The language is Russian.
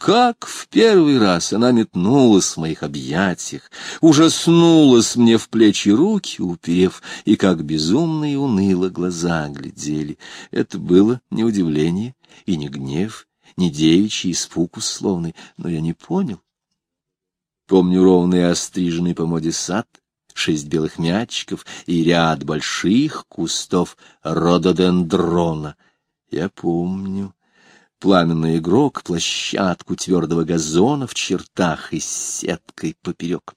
как в первый раз она метнулась в моих объятиях, ужаснулась мне в плечи руки, уперев, и как безумно и уныло глаза глядели. Это было не удивление и не гнев, не девичий испуг условный, но я не понял. Помню ровный остриженный по моде сад, шесть белых мячиков и ряд больших кустов рододендрона. Я помню пламенный игрок, площадку твердого газона в чертах и сеткой поперек.